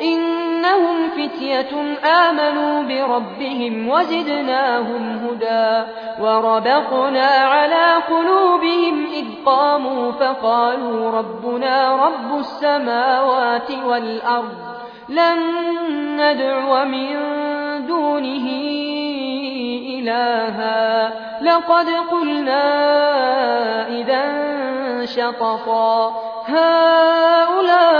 إنهم فتية آمنوا بربهم وزدناهم هدى. وربقنا على قلوبهم إذ قاموا فقالوا ربنا رب السماوات والأرض لن ندعو من دونه إلها. لقد قلنا إذا شططا. هؤلاء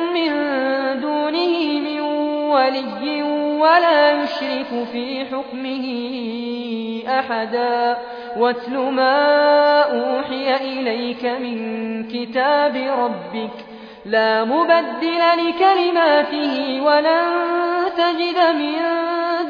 ولي ولا يشرك في حكمه أحدا. واتل ما أوحي إليك من كتاب ربك. لا مبدل لكلماته ولن تجد من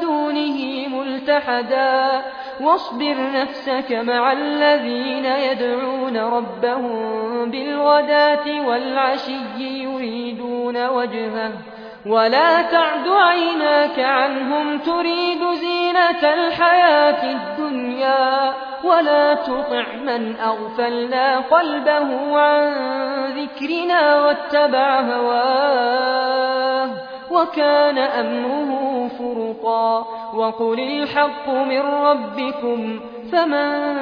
دونه ملتحدا. واصبر نفسك مع الذين يدعون ربهم بالغداة والعشي يريدون وجهه. ولا تعد عيناك عنهم تريد زينة الحياة الدنيا ولا تطع من أغفلنا قلبه عن ذكرنا واتبع هواه وكان أمره فرطا وقل الحق من ربكم فمن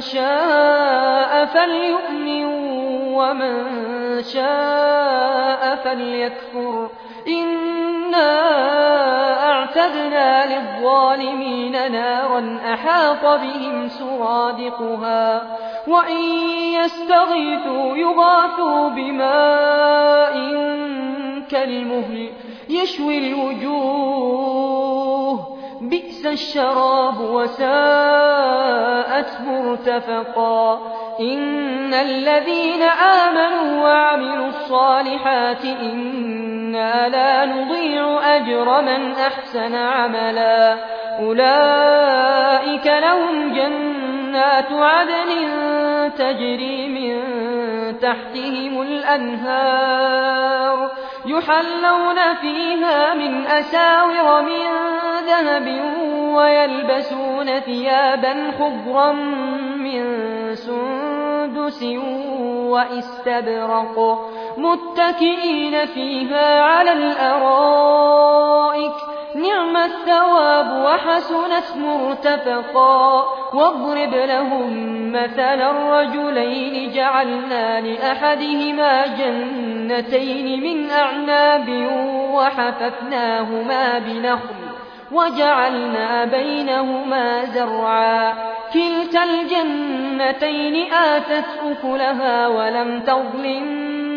شاء فليؤمن ومن شاء فليكفر إنا أعتدنا للظالمين نارا أحاط بهم سرادقها وإن يستغيثوا يغاثوا بماء كالمهل يشوي الوجوه بئس الشراب وساءت مرتفقا إن الذين آمنوا وعملوا الصالحات إنا لا نضيع أجر من أحسن عملا أولئك لهم جنات عدن تجري من تحتهم الأنهار يحلون فيها من أساور من ذهب ويلبسون ثيابا خضرا من سندس واستبرق متكئين فيها على الأرائك. نعم الثواب وحسنت مرتفقا. واضرب لهم مثلا الرجلين. جعلنا لأحدهما جنتين من أعناب وحففناهما بنخل. وجعلنا بينهما زرعا. كلتا الجنتين آتت أكلها ولم تظلم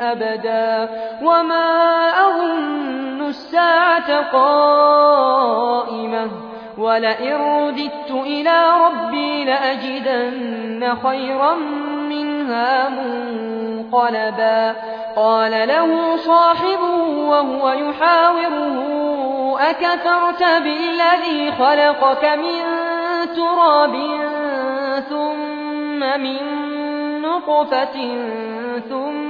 أبدا. وما أظن الساعة قائمة. ولئن رددت إلى ربي لأجدن خيرا منها منقلبا. قال له صاحبه وهو يحاوره أكثرت بالذي خلقك من تراب ثم من نطفة ثم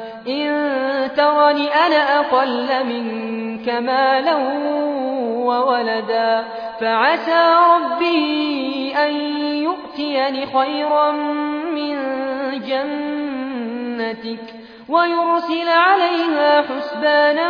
إن ترني أنا أقل منك مالا وولدا فعسى ربي أن يؤتيني خيرا من جنتك ويرسل عليها حسبانا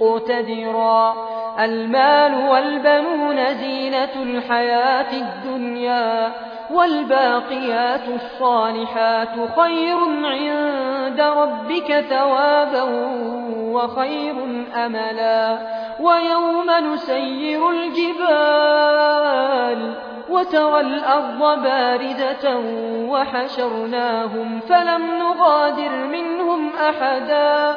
مقتدرا. المال والبنون زينة الحياة الدنيا والباقيات الصالحات خير عند ربك ثوابا وخير أملا. ويوم نسير الجبال وترى الأرض باردة وحشرناهم فلم نغادر منهم أحدا.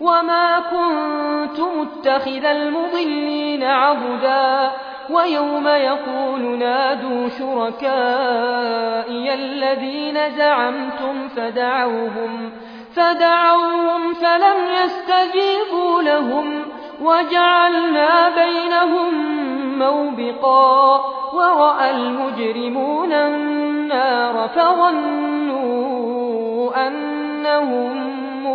وما كنت متخذ المضلين عبدا ويوم يقول نادوا شركائي الذين زعمتم فدعوهم فدعوهم فلم يستجيبوا لهم وجعلنا بينهم موبقا ورأى المجرمون النار فظنوا أنهم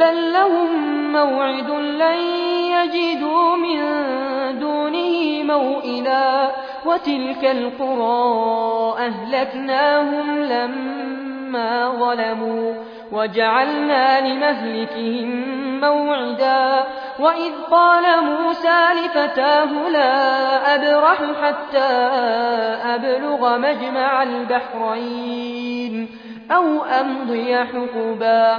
بل لهم موعد لن يجدوا من دونه موئلا وتلك القرى أهلكناهم لما ظلموا وجعلنا لمهلكهم موعدا وإذ قال موسى لفتاه لا أبرح حتى أبلغ مجمع البحرين أو أمضي حقبا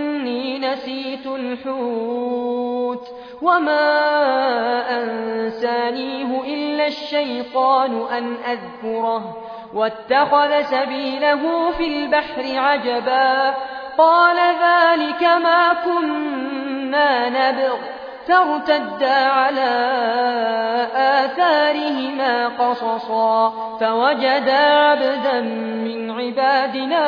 فإني نسيت الحوت وما أنسانيه إلا الشيطان أن أذكره واتخذ سبيله في البحر عجبا قال ذلك ما كنا نبغ فارتدا على آثارهما قصصا فوجدا عبدا من عبادنا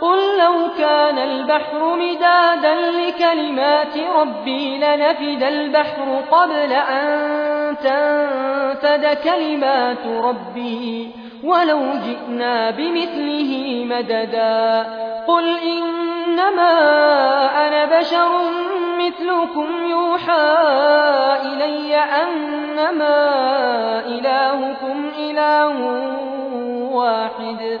قل لو كان البحر مدادا لكلمات ربي لنفد البحر قبل أن تنفد كلمات ربي ولو جئنا بمثله مددا قل إنما أنا بشر مثلكم يوحى إلي أنما إلهكم إله واحد